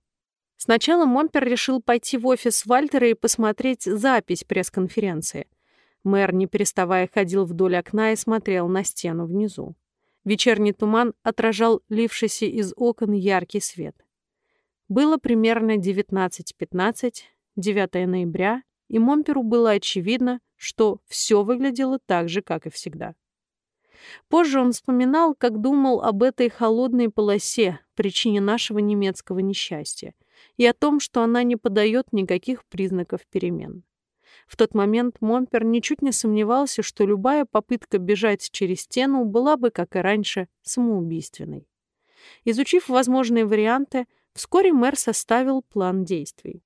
Сначала Момпер решил пойти в офис Вальтера и посмотреть запись пресс-конференции. Мэр, не переставая, ходил вдоль окна и смотрел на стену внизу. Вечерний туман отражал лившийся из окон яркий свет. Было примерно 19.15, 9 ноября, и Момперу было очевидно, что все выглядело так же, как и всегда. Позже он вспоминал, как думал об этой холодной полосе, причине нашего немецкого несчастья, и о том, что она не подает никаких признаков перемен. В тот момент Момпер ничуть не сомневался, что любая попытка бежать через стену была бы, как и раньше, самоубийственной. Изучив возможные варианты, вскоре мэр составил план действий.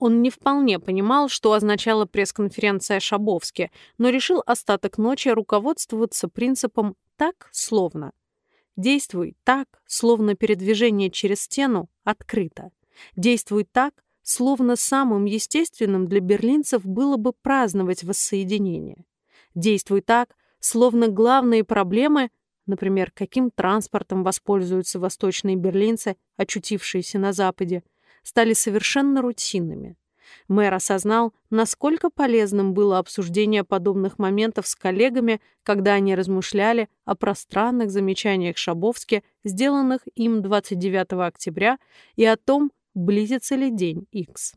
Он не вполне понимал, что означала пресс-конференция Шабовски, но решил остаток ночи руководствоваться принципом «так, словно». Действуй так, словно передвижение через стену открыто. Действуй так, словно самым естественным для берлинцев было бы праздновать воссоединение. Действуй так, словно главные проблемы, например, каким транспортом воспользуются восточные берлинцы, очутившиеся на Западе, стали совершенно рутинными. Мэр осознал, насколько полезным было обсуждение подобных моментов с коллегами, когда они размышляли о пространных замечаниях Шабовски, сделанных им 29 октября, и о том, близится ли день X.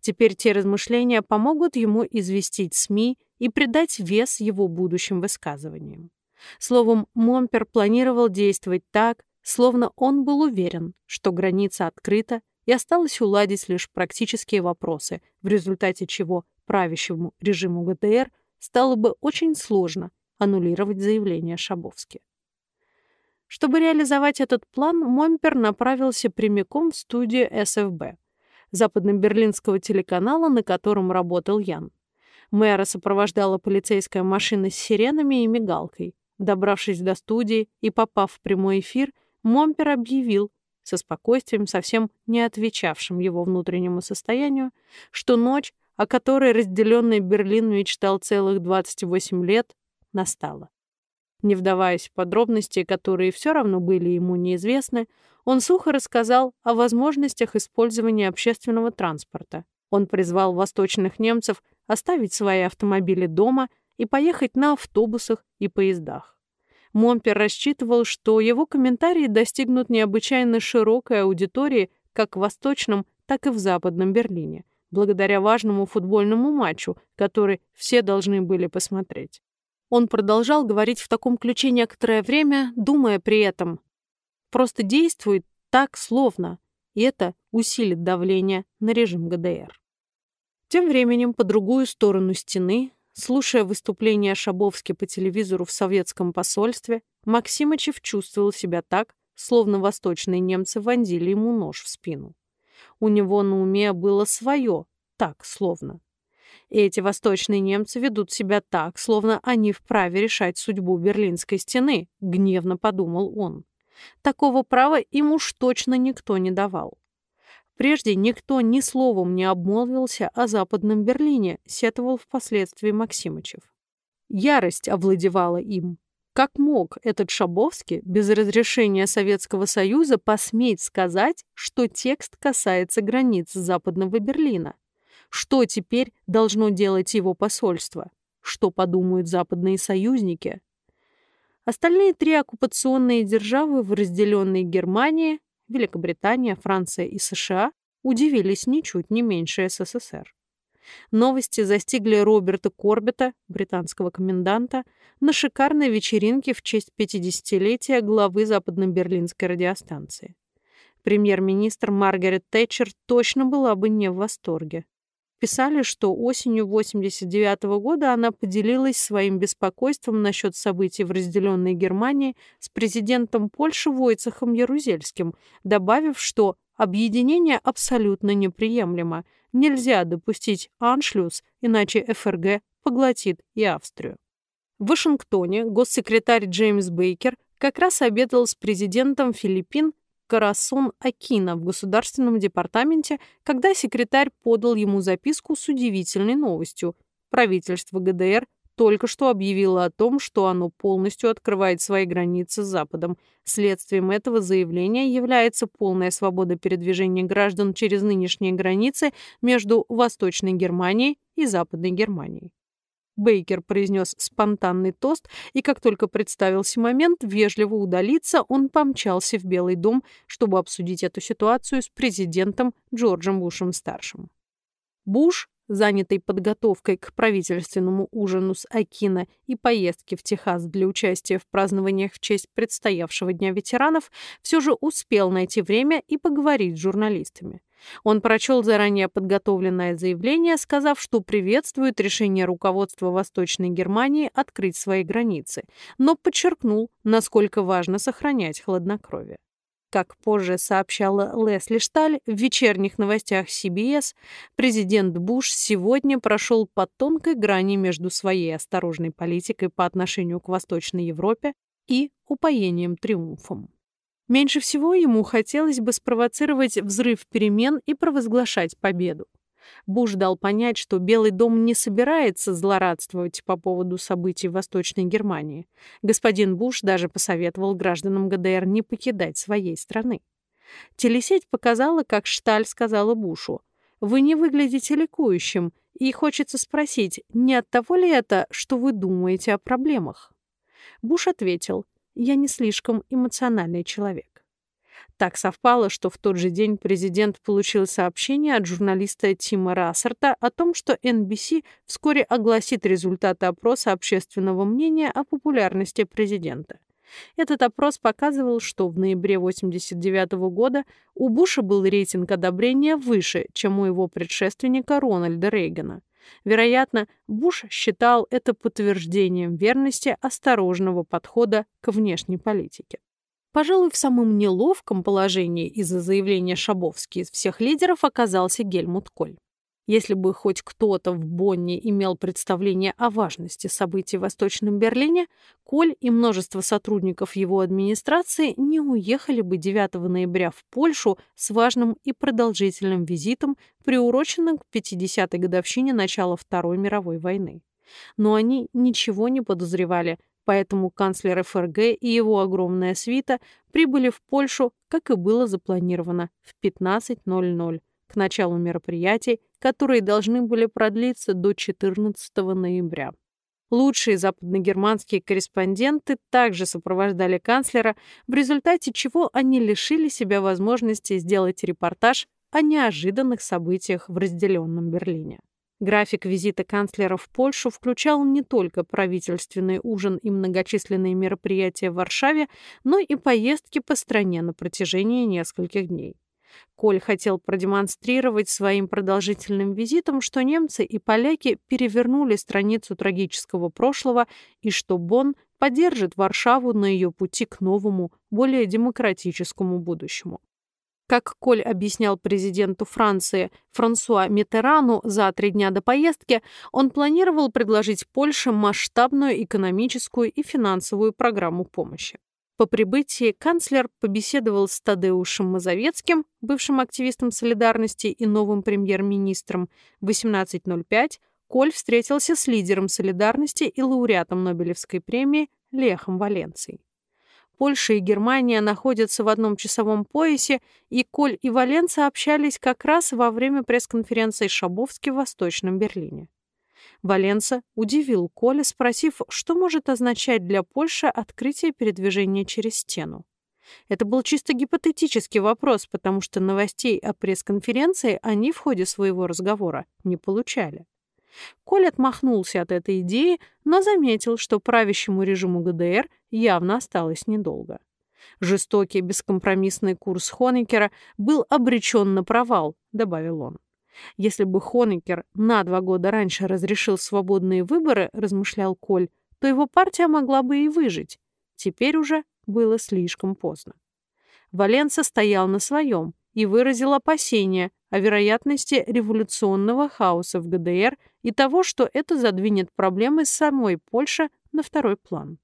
Теперь те размышления помогут ему известить СМИ и придать вес его будущим высказываниям. Словом, Момпер планировал действовать так, словно он был уверен, что граница открыта и осталось уладить лишь практические вопросы, в результате чего правящему режиму ГДР стало бы очень сложно аннулировать заявление Шабовски. Чтобы реализовать этот план, Момпер направился прямиком в студию СФБ, западно-берлинского телеканала, на котором работал Ян. Мэра сопровождала полицейская машина с сиренами и мигалкой. Добравшись до студии и попав в прямой эфир, Момпер объявил, со спокойствием, совсем не отвечавшим его внутреннему состоянию, что ночь, о которой разделенный Берлин мечтал целых 28 лет, настала. Не вдаваясь в подробности, которые все равно были ему неизвестны, он сухо рассказал о возможностях использования общественного транспорта. Он призвал восточных немцев оставить свои автомобили дома и поехать на автобусах и поездах. Момпер рассчитывал, что его комментарии достигнут необычайно широкой аудитории как в Восточном, так и в Западном Берлине, благодаря важному футбольному матчу, который все должны были посмотреть. Он продолжал говорить в таком ключе некоторое время, думая при этом, просто действует так словно, и это усилит давление на режим ГДР. Тем временем по другую сторону стены Слушая выступление Шабовски по телевизору в советском посольстве, Максимычев чувствовал себя так, словно восточные немцы вонзили ему нож в спину. У него на уме было свое, так, словно. Эти восточные немцы ведут себя так, словно они вправе решать судьбу Берлинской стены, гневно подумал он. Такого права им уж точно никто не давал. Прежде никто ни словом не обмолвился о Западном Берлине, сетовал впоследствии Максимычев. Ярость овладевала им. Как мог этот Шабовский без разрешения Советского Союза посметь сказать, что текст касается границ Западного Берлина? Что теперь должно делать его посольство? Что подумают западные союзники? Остальные три оккупационные державы в разделенной Германии, Великобритания, Франция и США удивились ничуть не меньше СССР. Новости застигли Роберта Корбета, британского коменданта, на шикарной вечеринке в честь 50-летия главы западно-берлинской радиостанции. Премьер-министр Маргарет Тэтчер точно была бы не в восторге. Писали, что осенью 89 -го года она поделилась своим беспокойством насчет событий в разделенной Германии с президентом Польши Войцехом Ярузельским, добавив, что объединение абсолютно неприемлемо, нельзя допустить аншлюз, иначе ФРГ поглотит и Австрию. В Вашингтоне госсекретарь Джеймс Бейкер как раз обедал с президентом Филиппин Карасон Акина в Государственном департаменте, когда секретарь подал ему записку с удивительной новостью. Правительство ГДР только что объявило о том, что оно полностью открывает свои границы с Западом. Следствием этого заявления является полная свобода передвижения граждан через нынешние границы между Восточной Германией и Западной Германией. Бейкер произнес спонтанный тост, и как только представился момент вежливо удалиться, он помчался в Белый дом, чтобы обсудить эту ситуацию с президентом Джорджем Бушем-старшим. Буш, занятый подготовкой к правительственному ужину с Акина и поездке в Техас для участия в празднованиях в честь предстоявшего Дня ветеранов, все же успел найти время и поговорить с журналистами. Он прочел заранее подготовленное заявление, сказав, что приветствует решение руководства Восточной Германии открыть свои границы, но подчеркнул, насколько важно сохранять хладнокровие. Как позже сообщала Лесли Шталь в вечерних новостях CBS, президент Буш сегодня прошел по тонкой грани между своей осторожной политикой по отношению к Восточной Европе и упоением триумфом. Меньше всего ему хотелось бы спровоцировать взрыв перемен и провозглашать победу. Буш дал понять, что Белый дом не собирается злорадствовать по поводу событий в Восточной Германии. Господин Буш даже посоветовал гражданам ГДР не покидать своей страны. Телесеть показала, как Шталь сказала Бушу, «Вы не выглядите ликующим, и хочется спросить, не от того ли это, что вы думаете о проблемах?» Буш ответил, я не слишком эмоциональный человек. Так совпало, что в тот же день президент получил сообщение от журналиста Тима Рассерта о том, что NBC вскоре огласит результаты опроса общественного мнения о популярности президента. Этот опрос показывал, что в ноябре 1989 года у Буша был рейтинг одобрения выше, чем у его предшественника Рональда Рейгана. Вероятно, Буш считал это подтверждением верности осторожного подхода к внешней политике. Пожалуй, в самом неловком положении из-за заявления Шабовски из всех лидеров оказался Гельмут Коль. Если бы хоть кто-то в Бонне имел представление о важности событий в Восточном Берлине, Коль и множество сотрудников его администрации не уехали бы 9 ноября в Польшу с важным и продолжительным визитом, приуроченным к 50-й годовщине начала Второй мировой войны. Но они ничего не подозревали, поэтому канцлер ФРГ и его огромная свита прибыли в Польшу, как и было запланировано, в 15.00 к началу мероприятий, которые должны были продлиться до 14 ноября. Лучшие западногерманские корреспонденты также сопровождали канцлера, в результате чего они лишили себя возможности сделать репортаж о неожиданных событиях в разделенном Берлине. График визита канцлера в Польшу включал не только правительственный ужин и многочисленные мероприятия в Варшаве, но и поездки по стране на протяжении нескольких дней. Коль хотел продемонстрировать своим продолжительным визитом, что немцы и поляки перевернули страницу трагического прошлого и что Бонн поддержит Варшаву на ее пути к новому, более демократическому будущему. Как Коль объяснял президенту Франции Франсуа Митерану за три дня до поездки, он планировал предложить Польше масштабную экономическую и финансовую программу помощи. По прибытии канцлер побеседовал с Тадеушем Мазовецким, бывшим активистом солидарности и новым премьер-министром. В 18.05 Коль встретился с лидером солидарности и лауреатом Нобелевской премии Лехом Валенцией. Польша и Германия находятся в одном часовом поясе, и Коль и Валенца общались как раз во время пресс-конференции Шабовски в Восточном Берлине. Валенца удивил Коля, спросив, что может означать для Польши открытие передвижения через стену. Это был чисто гипотетический вопрос, потому что новостей о пресс-конференции они в ходе своего разговора не получали. Коль отмахнулся от этой идеи, но заметил, что правящему режиму ГДР явно осталось недолго. Жестокий бескомпромиссный курс Хонекера был обречен на провал, добавил он. Если бы Хонекер на два года раньше разрешил свободные выборы, размышлял Коль, то его партия могла бы и выжить. Теперь уже было слишком поздно. Валенса стоял на своем и выразил опасения о вероятности революционного хаоса в ГДР и того, что это задвинет проблемы самой Польши на второй план.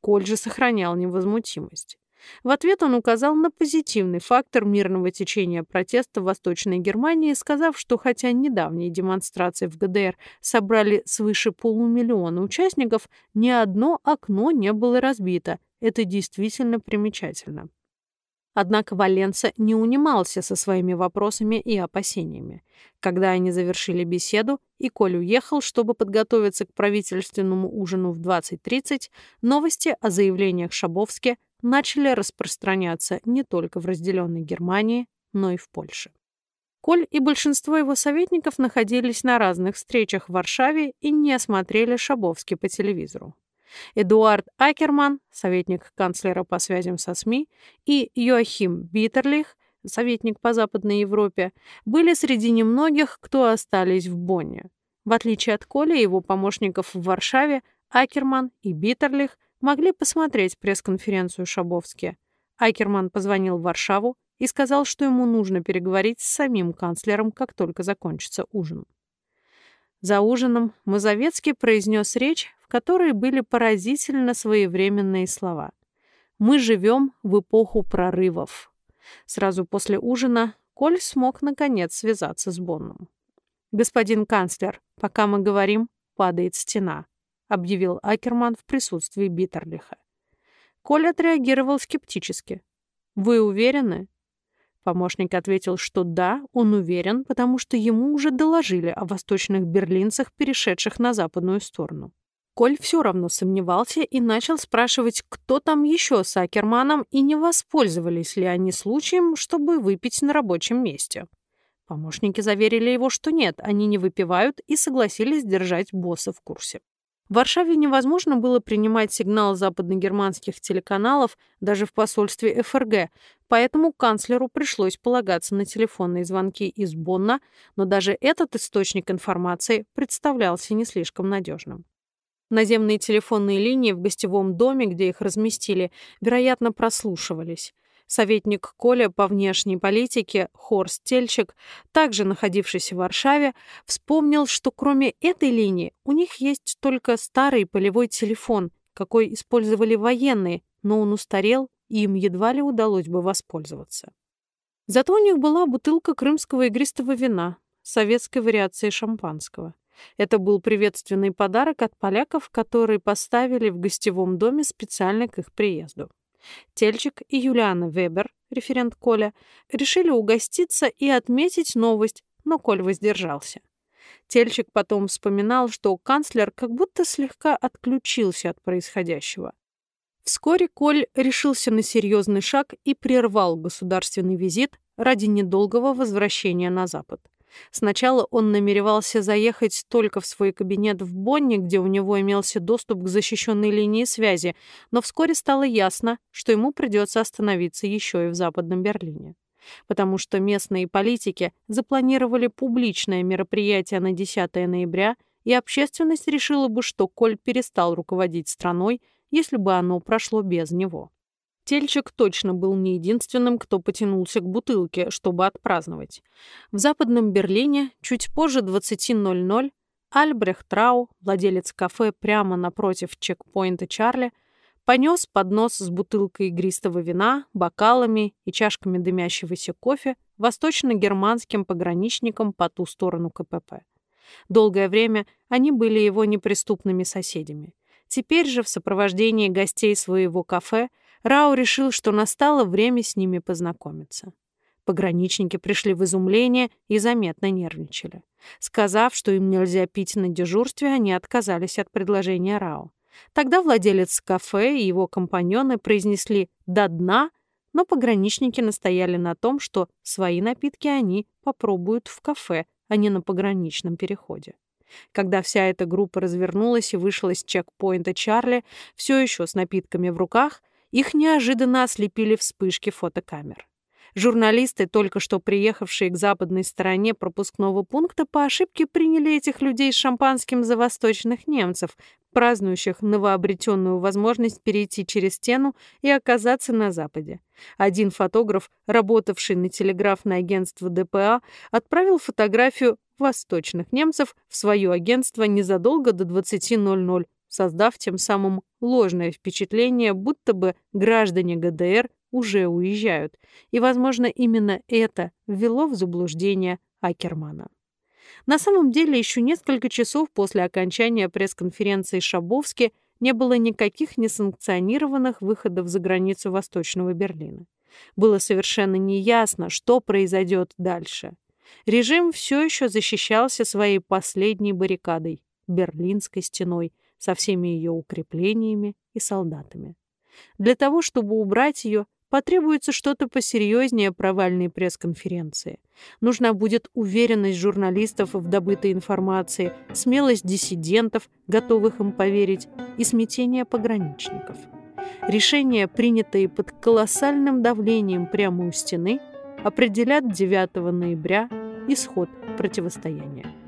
Коль же сохранял невозмутимость. В ответ он указал на позитивный фактор мирного течения протеста в Восточной Германии, сказав, что хотя недавние демонстрации в ГДР собрали свыше полумиллиона участников, ни одно окно не было разбито. Это действительно примечательно. Однако Валенца не унимался со своими вопросами и опасениями. Когда они завершили беседу, и Коль уехал, чтобы подготовиться к правительственному ужину в 20.30, новости о заявлениях Шабовски начали распространяться не только в разделенной Германии, но и в Польше. Коль и большинство его советников находились на разных встречах в Варшаве и не осмотрели Шабовски по телевизору. Эдуард Акерман, советник канцлера по связям со СМИ, и Йоахим Биттерлих, советник по Западной Европе, были среди немногих, кто остались в Бонне. В отличие от Коля и его помощников в Варшаве, Акерман и Биттерлих могли посмотреть пресс-конференцию Шабовски. Акерман позвонил в Варшаву и сказал, что ему нужно переговорить с самим канцлером, как только закончится ужин. За ужином Мазовецкий произнес речь, в которой были поразительно своевременные слова. «Мы живем в эпоху прорывов». Сразу после ужина Коль смог, наконец, связаться с Бонном. «Господин канцлер, пока мы говорим, падает стена», объявил Акерман в присутствии Биттерлиха. Коль отреагировал скептически. «Вы уверены?» Помощник ответил, что да, он уверен, потому что ему уже доложили о восточных берлинцах, перешедших на западную сторону. Коль все равно сомневался и начал спрашивать, кто там еще с Акерманом и не воспользовались ли они случаем, чтобы выпить на рабочем месте. Помощники заверили его, что нет, они не выпивают и согласились держать босса в курсе. В Варшаве невозможно было принимать сигнал западногерманских телеканалов даже в посольстве ФРГ, поэтому канцлеру пришлось полагаться на телефонные звонки из Бонна, но даже этот источник информации представлялся не слишком надежным. Наземные телефонные линии в гостевом доме, где их разместили, вероятно, прослушивались. Советник Коля по внешней политике Хорст Тельчик, также находившийся в Варшаве, вспомнил, что кроме этой линии у них есть только старый полевой телефон, какой использовали военные, но он устарел, и им едва ли удалось бы воспользоваться. Зато у них была бутылка крымского игристого вина, советской вариации шампанского. Это был приветственный подарок от поляков, которые поставили в гостевом доме специально к их приезду. Тельчик и Юлиана Вебер, референт Коля, решили угоститься и отметить новость, но Коль воздержался. Тельчик потом вспоминал, что канцлер как будто слегка отключился от происходящего. Вскоре Коль решился на серьезный шаг и прервал государственный визит ради недолгого возвращения на Запад. Сначала он намеревался заехать только в свой кабинет в Бонне, где у него имелся доступ к защищенной линии связи, но вскоре стало ясно, что ему придется остановиться еще и в Западном Берлине. Потому что местные политики запланировали публичное мероприятие на 10 ноября, и общественность решила бы, что Коль перестал руководить страной, если бы оно прошло без него. Тельчик точно был не единственным, кто потянулся к бутылке, чтобы отпраздновать. В Западном Берлине чуть позже 20.00 Альбрехт Трау, владелец кафе прямо напротив чекпоинта Чарли, понес поднос с бутылкой игристого вина, бокалами и чашками дымящегося кофе восточно-германским пограничникам по ту сторону КПП. Долгое время они были его неприступными соседями. Теперь же в сопровождении гостей своего кафе Рау решил, что настало время с ними познакомиться. Пограничники пришли в изумление и заметно нервничали. Сказав, что им нельзя пить на дежурстве, они отказались от предложения Рао. Тогда владелец кафе и его компаньоны произнесли «до дна», но пограничники настояли на том, что свои напитки они попробуют в кафе, а не на пограничном переходе. Когда вся эта группа развернулась и вышла с чекпоинта Чарли, все еще с напитками в руках, их неожиданно ослепили вспышки фотокамер. Журналисты, только что приехавшие к западной стороне пропускного пункта, по ошибке приняли этих людей с шампанским за восточных немцев, празднующих новообретенную возможность перейти через стену и оказаться на Западе. Один фотограф, работавший на телеграфное агентство ДПА, отправил фотографию восточных немцев в свое агентство незадолго до 20.00, создав тем самым ложное впечатление, будто бы граждане ГДР уже уезжают. И, возможно, именно это ввело в заблуждение Акермана. На самом деле, еще несколько часов после окончания пресс-конференции Шабовски не было никаких несанкционированных выходов за границу Восточного Берлина. Было совершенно неясно, что произойдет дальше. Режим все еще защищался своей последней баррикадой – Берлинской стеной, со всеми ее укреплениями и солдатами. Для того, чтобы убрать ее, Потребуется что-то посерьезнее провальной пресс-конференции. Нужна будет уверенность журналистов в добытой информации, смелость диссидентов, готовых им поверить, и смятение пограничников. Решения, принятые под колоссальным давлением прямо у стены, определят 9 ноября исход противостояния.